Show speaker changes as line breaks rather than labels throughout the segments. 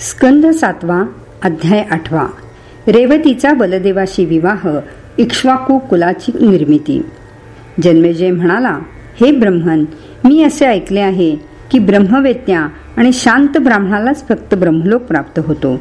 स्कंद सातवा अध्याय आठवा. रेवतीचा बलदेवाशी विवाह इक्ष्वाकू कुलाची निर्मिती. जन्मेजय म्हणाला हे ब्रह्मन मी असे ऐकले आहे की ब्रह्मवेत्या आणि शांत ब्राह्मणालाच फक्त ब्रह्मलोक प्राप्त होतो.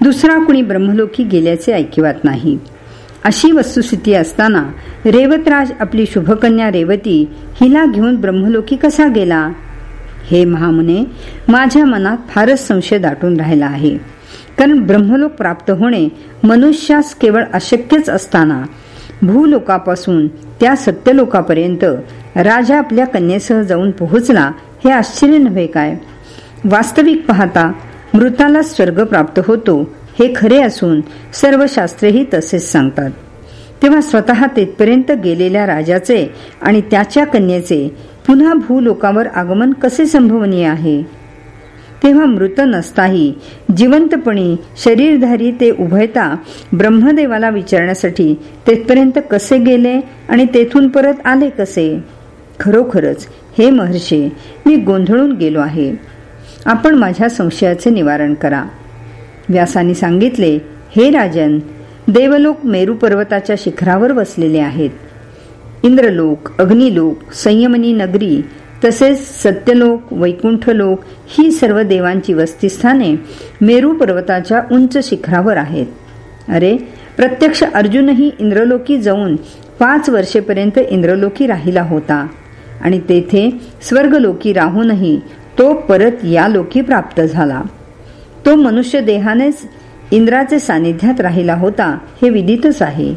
दुसरा कुणी ब्रह्मलोकी गेल्याचे ऐकिवात नाही. अशी वस्तुस्थिती असताना रेवतराज आपली शुभकन्या रेवती हिला घेऊन ब्रह्मलोकी कसा गेला? हे महामुने माझ्या मनात फारच संशय दाटून राहिला आहे. कारण ब्रह्मलोक प्राप्त होणे मनुष्यास केवळ अशक्यच असताना भूलोकापासून त्या सत्यलोकापर्यंत राजा आपल्या कन्येसह जाऊन पोहोचला हे आश्चर्य नव्हे काय? वास्तविक पाहता मृताला स्वर्ग प्राप्त होतो हे खरे असून सर्व शास्त्रेही तसेच सांगतात. तेव्हा स्वतः तेथपर्यंत गेलेल्या राजाचे आणि त्याच्या कन्येचे पुन्हा भूलोकावर आगमन कसे संभवनीय आहे? तेव्हा मृत नसताही जिवंतपणी शरीरधारी ते उभयता ब्रह्मदेवाला विचारण्यासाठी तेथपर्यंत कसे गेले आणि तेथून परत आले कसे? खरोखरच हे महर्षे मी गोंधळून गेलो आहे. आपण माझ्या संशयाचे निवारण करा. व्यासाने सांगितले हे राजन देवलोक मेरू पर्वताच्या शिखरावर बसलेले आहेत. इंद्रलोक अग्निलोक संयमनी नगरी तसेच सत्यलोक वैकुंठलोक ही सर्व देवांची वस्तीस्थाने मेरू पर्वताच्या उंच शिखरावर आहेत. अरे प्रत्यक्ष अर्जुनही इंद्रलोकी जाऊन पाच वर्षेपर्यंत इंद्रलोकी राहिला होता. आणि तेथे स्वर्गलोकी राहूनही तो परत या लोकी प्राप्त झाला. तो मनुष्य देहानेच इंद्राचे सानिध्यात राहिला होता हे विदितच आहे.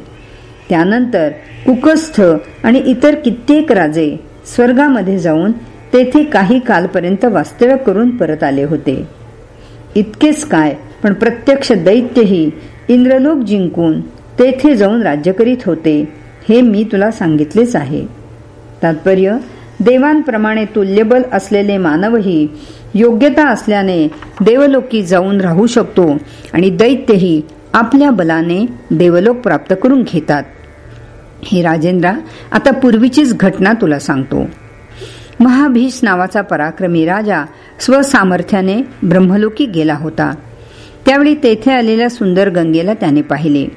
त्यानंतर कुकस्थ आणि इतर कित्येक राजे स्वर्गामध्ये जाऊन तेथे काही कालपर्यंत वास्तव्य करून परत आले होते. इतकेच काय पण प्रत्यक्ष दैत्यही इंद्रलोक जिंकून तेथे जाऊन राज्य करीत होते हे मी तुला सांगितलेच आहे. तात्पर्य देवांप्रमाणे तुल्यबल असलेले मानवही योग्यता असल्याने देवलोकी जाऊन राहू शकतो आणि दैत्यही आपल्या बलाने देवलोक प्राप्त करून घेतात. हे राजेंद्रा आता पूर्वीचीच घटना तुला सांगतो. महाभीष नावाचा पराक्रमी राजा स्वसामर्थ्याने ब्रह्मलोकी गेला होता. त्यावेळी तेथे आलेल्या सुंदर गंगेला त्याने पाहिले.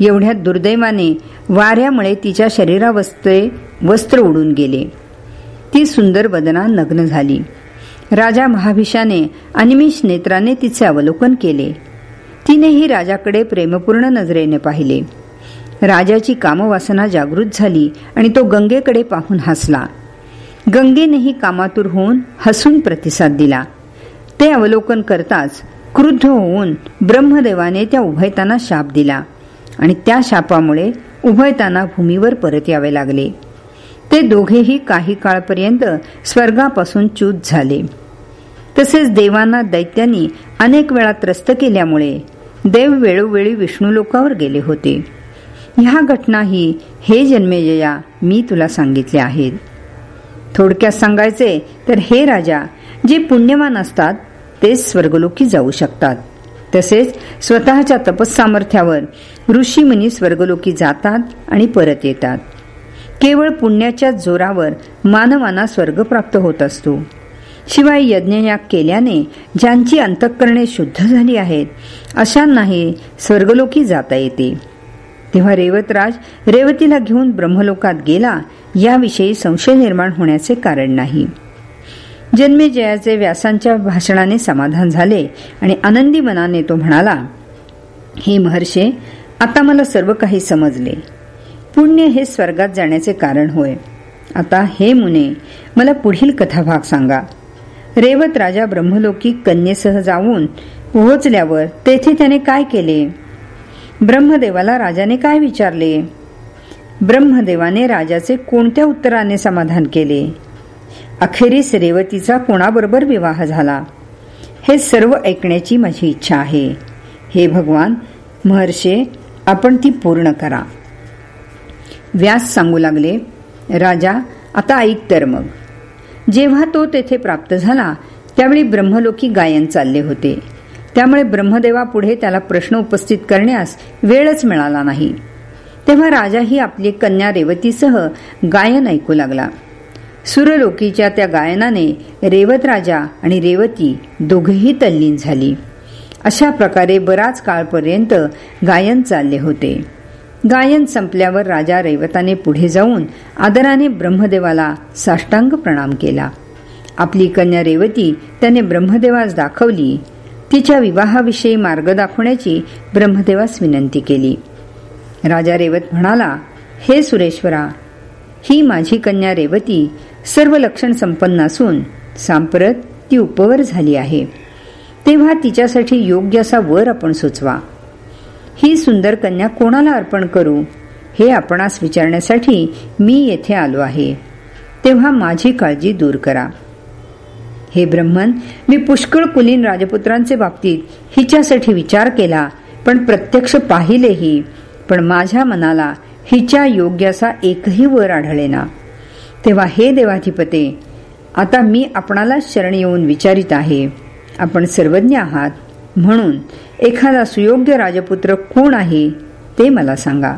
एवढ्या दुर्दैवाने वाऱ्यामुळे तिच्या शरीरावस्त्रे वस्त्र उडून गेले. ती सुंदर वदना नग्न झाली. राजा महाभिषाने अनिमिष नेत्राने तिचे अवलोकन केले. तिनेही राजाकडे प्रेमपूर्ण नजरेने पाहिले. राजाची कामवासना जागृत झाली आणि तो गंगेकडे पाहून हसला. गंगेनेही कामातूर होऊन हसून प्रतिसाद दिला. ते अवलोकन करताच क्रुद्ध होऊन ब्रह्मदेवाने त्या उभयताना शाप दिला आणि त्या शापामुळे उभयताना भूमीवर परत यावे लागले. ते दोघेही काही काळपर्यंत स्वर्गापासून च्यूत झाले. तसेच देवांना दैत्यांनी अनेक वेळा त्रस्त केल्यामुळे देव वेळोवेळी विष्णू लोकावर गेले होते. ह्या घटनाही हे जन्मेजया मी तुला सांगितले आहेत. थोडक्यात सांगायचे तर हे राजा जे पुण्यवान असतात तेच स्वर्गलोकी जाऊ शकतात. तसेच स्वतःच्या तपस्सामर्थ्यावर ऋषीमुनी स्वर्गलोकी जातात आणि परत येतात. केवळ पुण्याच्या जोरावर मानवांना स्वर्ग प्राप्त होत असतो. शिवाय यज्ञयाग केल्याने ज्यांची अंतःकरणे शुद्ध झाली आहेत अशांनाही स्वर्गलोकी जाता येते. तेव्हा रेवतराज रेवतीला घेऊन ब्रह्मलोकात गेला. याविषयी संशय निर्माण होण्याचे कारण नाही. जन्मेजयाचे व्यासांच्या भाषणाने समाधान झाले आणि आनंदी मनाने तो म्हणाला हे महर्षे आता मला सर्व काही समजले. पुण्य हे स्वर्गात जाण्याचे कारण होय. आता हे मुने मला पुढील कथाभाग सांगा. रेवत राजा ब्रह्मलोकी कन्येसह जाऊन पोहोचल्यावर तेथे त्याने काय केले? ब्रह्मदेवाला राजाने काय विचारले? ब्रह्मदेवाने राजाचे कोणत्या उत्तराने समाधान केले? अखेरीस रेवतीचा कोणाबरोबर विवाह झाला? हे सर्व ऐकण्याची माझी इच्छा आहे. हे भगवान महर्षे आपण ती पूर्ण करा. व्यास सांगू लागले राजा आता ऐक तर मग. जेव्हा तो तेथे प्राप्त झाला त्यावेळी ब्रह्मलोकी गायन चालले होते. त्यामुळे ब्रह्मदेवापुढे त्याला प्रश्न उपस्थित करण्यास वेळच मिळाला नाही. तेव्हा राजाही आपली कन्या रेवतीसह गायन ऐकू लागला. सुरलोकीच्या त्या गायनाने रेवत राजा आणि रेवती दोघेही तल्लीन झाली. अशा प्रकारे बराच काळपर्यंत गायन चालले होते. गायन संपल्यावर राजा रेवताने पुढे जाऊन आदराने ब्रह्मदेवाला साष्टांग प्रणाम केला. आपली कन्या रेवती त्याने ब्रह्मदेवास दाखवली तिच्या विवाहाविषयी मार्ग दाखवण्याची ब्रह्मदेवास विनंती केली. राजा रेवत म्हणाला हे सुरेश्वरा ही माझी कन्या रेवती सर्व लक्षण संपन्न असून सांप्रत ती उपवर झाली आहे. तेव्हा तिच्यासाठी योग्य असा वर आपण सुचवा. ही सुंदर कन्या कोणाला अर्पण करू हे आपणास विचारण्यासाठी मी येथे आलो आहे. तेव्हा माझी काळजी दूर करा. हे ब्रह्मन मी पुष्कळ कुलीन राजपुत्रांचे बाबतीत हिच्यासाठी विचार केला पण प्रत्यक्ष पाहिलेही पण माझ्या मनाला हिच्या योग्याचा एकही वर आढळेना. तेव्हा हे देवाधिपते आता मी आपणाला शरण येऊन विचारित आहे. आपण सर्वज्ञ आहात म्हणून एखादा सुयोग्य राजपुत्र कोण आहे ते मला सांगा.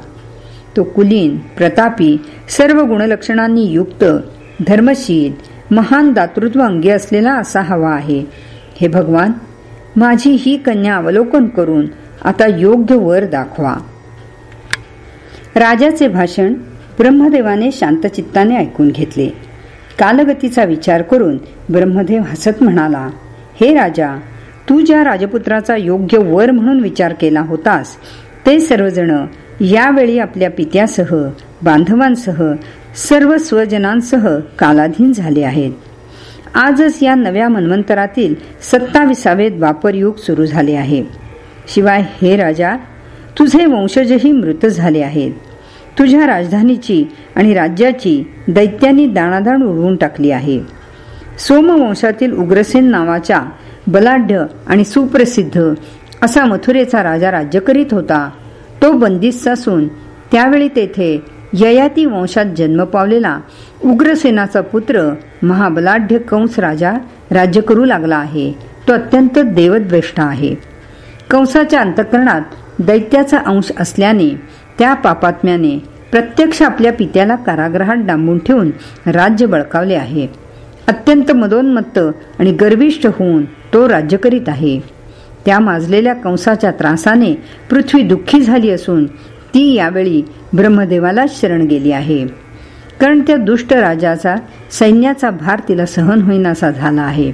तो कुलीन प्रतापी सर्व गुणलक्षणांनी युक्त धर्मशील महान दातृत्व अंगी असलेला असा हवा आहे. हे भगवान माझी ही कन्या अवलोकन करून आता योग्य वर दाखवा. राजाचे भाषण ब्रह्मदेवाने शांतचित्ताने ऐकून घेतले. कालगतीचा विचार करून ब्रह्मदेव हसत म्हणाला हे राजा तू ज्या राजपुत्राचा योग्य वर म्हणून विचार केला होतास ते सर्वजण यावेळी आपल्या पित्यासह बांधवांसह सर्व स्वजनांसह कालाधीन झाले आहेत. आजच या नव्या मन्वंतरातील सत्ताविसावे द्वापरयुग सुरू झाले आहे. शिवाय हे राजा तुझे वंशजही मृत झाले आहेत. तुझ्या राजधानीची आणि राज्याची दैत्यांनी दाणादाण उडवून टाकली आहे. सोमवंशातील उग्रसेन नावाच्या बलाढ्य आणि सुप्रसिद्ध असा मथुरेचा राजा राज्य करीत होता तो बंदिस्त असून त्यावेळी तेथे ययाती वंशात जन्म पावलेला उग्रसेनाचा पुत्र महाबलाढ्य कंस राजा राज्य करू लागला आहे. तो अत्यंत देवद्वेष्ट आहे. कंसाच्या अंतकरणात दैत्याचा अंश असल्याने त्या पापात्म्याने प्रत्यक्ष आपल्या पित्याला कारागृहात डांबून ठेवून राज्य बळकावले आहे. अत्यंत मदोन्मत्त आणि गर्विष्ठ होऊन तो राज्य करीत आहे. त्या माजलेल्या कंसाच्या त्रासाने पृथ्वी दुःखी झाली असून ती यावेळी ब्रह्मदेवाला शरण गेली आहे. कारण त्या दुष्ट राजाचा सैन्याचा भार तिला सहन होईनासा झाला आहे.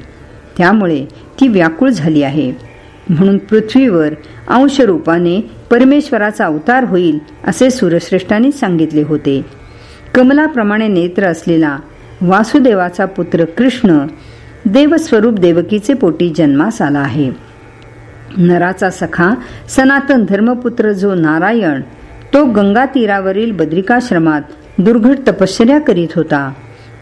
त्यामुळे ती व्याकुळ झाली आहे. म्हणून पृथ्वीवर अंश रूपाने परमेश्वराचा अवतार होईल असे सूर्यश्रेष्ठांनी सांगितले होते. कमलाप्रमाणे नेत्र असलेला वासुदेवाचा पुत्र कृष्ण देवस्वरूप देवकीचे पोटी जन्मास आला आहे. नराचा सखा सनातन धर्मपुत्र जो नारायण तो गंगा तीरावरील बद्रिकाश्रमात दुर्घट तपश्चर्या करीत होता.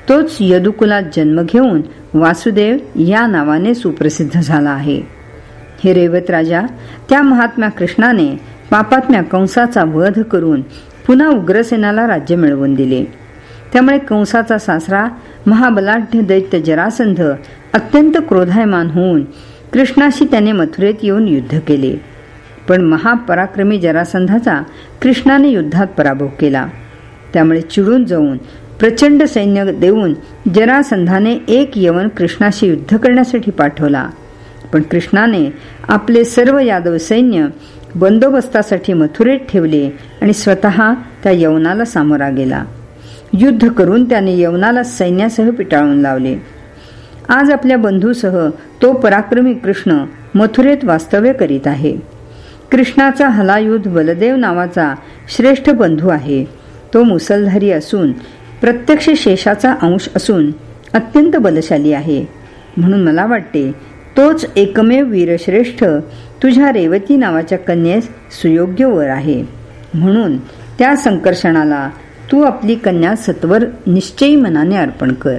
तोच यदुकुलात जन्म घेऊन वासुदेव या नावाने सुप्रसिद्ध झाला आहे. हे रेवत राजा त्या महात्म्या कृष्णाने पापात्म्या कंसाचा वध करून पुन्हा उग्रसेनाला राज्य मिळवून दिले. त्यामुळे कंसाचा सासरा महाबलाढ्य दैत्य जरासंध अत्यंत क्रोधायमान होऊन कृष्णाशी त्याने मथुरेत येऊन युद्ध केले. पण महापराक्रमी जरासंधाचा कृष्णाने युद्धात पराभव केला. त्यामुळे चिडून जाऊन प्रचंड सैन्य देऊन जरासंधाने एक यवन कृष्णाशी युद्ध करण्यासाठी पाठवला. पण कृष्णाने आपले सर्व यादव सैन्य बंदोबस्तासाठी मथुरेत ठेवले आणि स्वतः त्या यवनाला सामोरा गेला. युद्ध करून त्याने यवनाला सैन्यासह पिटाळून लावले. आज आपल्या बंधूसह तो पराक्रमी कृष्ण मथुरेत वास्तव्य करीत आहे. कृष्णाचा हलायुध बलदेव नावाचा श्रेष्ठ बंधू आहे. तो मुसलधारी असून प्रत्यक्ष शेषाचा अंश असून अत्यंत बलशाली आहे. म्हणून मला वाटते तोच एकमेव वीरश्रेष्ठ तुझ्या रेवती नावाच्या कन्येस सुयोग्य वर आहे. म्हणून त्या संकर्षणाला तू आपली कन्या सत्वर निश्चयी मनाने अर्पण कर.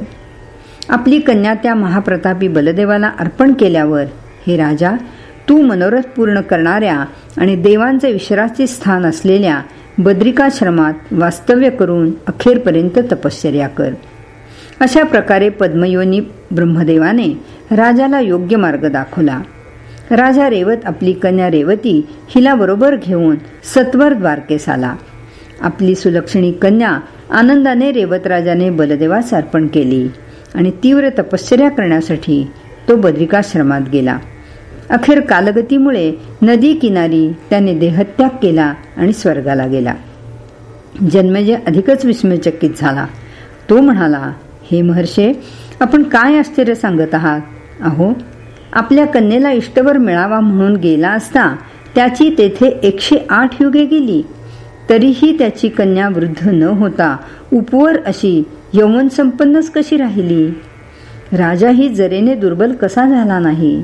आपली कन्या त्या महाप्रतापी बलदेवाला अर्पण केल्यावर हे राजा तू मनोरथ पूर्ण करणाऱ्या आणि देवांचे विश्राचे स्थान असलेल्या बद्रिकाश्रमात वास्तव्य करून अखेरपर्यंत तपश्चर्या कर. अशा प्रकारे पद्मयोनी ब्रह्मदेवाने राजाला योग्य मार्ग दाखवला. राजा रेवत आपली कन्या रेवती हिला बरोबर घेऊन सत्वर द्वारकेस आला. आपली सुलक्षणी कन्या आनंदाने रेवत राजाने बलदेवास अर्पण केली आणि तीव्र तपश्चर्या करण्यासाठी तो बद्रिकाश्रमात गेला. अखेर कालगतीमुळे नदी किनारी त्याने देहत्याग केला आणि स्वर्गाला गेला. जन्मजय अधिकच विस्मयचकित झाला. तो म्हणाला हे महर्षे आपण काय आश्चर्य सांगत आहात? अहो आपल्या कन्येला इष्टवर मिळावा म्हणून गेला असता त्याची तेथे एकशे आठ युगे गेली. तरीही त्याची कन्या वृद्ध न होता उपवर अशी यवन संपन्नच कशी राहिली? राजाही जरेने दुर्बल कसा झाला नाही?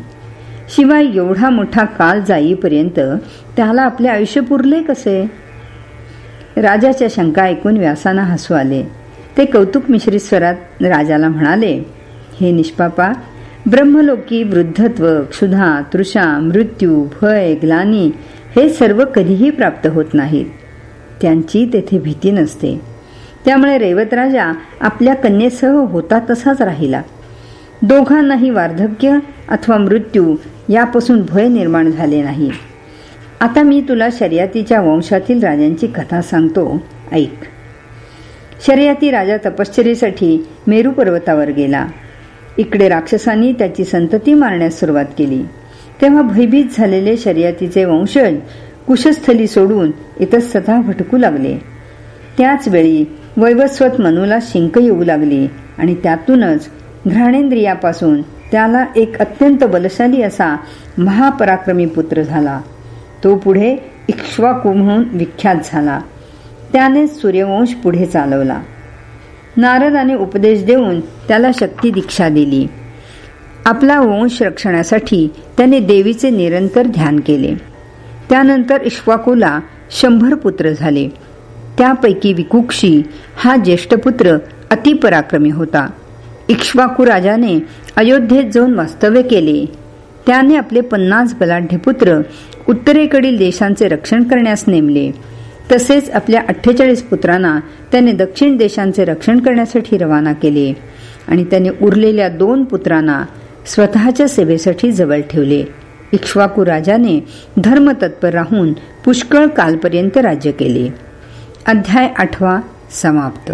शिवाय एवढा मोठा काल जाईपर्यंत त्याला आपले आयुष्य पुरले कसे? राजाच्या शंका ऐकून व्यासाना हसू आले. ते कौतुक मिश्रित स्वरात राजाला म्हणाले हे निष्पापा ब्रह्मलोकी वृद्धत्व क्षुधा तृषा मृत्यू भय ग्लानी हे सर्व कधीही प्राप्त होत नाहीत. त्यांची तेथे भीती नसते. त्यामुळे रेवत राजा आपल्या कन्येसह होता तसाच राहिला. दोघांनाही वार्धक्य अथवा मृत्यू यापासून भय निर्माण झाले नाही. आता मी तुला शर्यतीच्या वंशातील राजांची कथा सांगतो. ऐक. शर्यती राजा तपश्चरीसाठी मेरू पर्वतावर गेला. इकडे राक्षसांनी त्याची संतती मारण्यास सुरुवात केली. तेव्हा भयभीत झालेले शर्यतीचे वंशज कुशस्थली सोडून इतस्तथा भटकू लागले. त्याच वेळी वैवस्वत मनूला शिंक येऊ लागली आणि त्यातूनच घ्राणेंद्रियापासून त्याला एक अत्यंत बलशाली असा महापराक्रमी पुत्र झाला. तो पुढे इक्ष्वाकू म्हणून विख्यात झाला. त्याने सूर्यवंश पुढे चालवला. नारदाने उपदेश देऊन त्याला शक्ती दीक्षा दिली. आपला वंश रक्षणासाठी त्याने देवीचे निरंतर ध्यान केले. त्यानंतर इश्वाकूला शंभर पुत्र झाले. त्यापैकी विकुक्षी हा ज्येष्ठ पुत्र अतिपराक्रमी होता. इक्ष्वाकू राजाने अयोध्येत जाऊन वास्तव्य केले. त्याने आपले पन्नास बलाढ्य पुत्र उत्तरेकडील देशांचे रक्षण करण्यास नेमले. तसेच आपल्या अठ्ठेचाळीस पुत्रांना त्याने दक्षिण देशांचे रक्षण करण्यासाठी रवाना केले आणि त्याने उरलेल्या दोन पुत्रांना स्वतःच्या सेवेसाठी जवळ ठेवले. इक्ष्वाकू राजाने धर्मतत्पर राहून पुष्कळ कालपर्यंत राज्य केले. अध्याय आठवा समाप्त.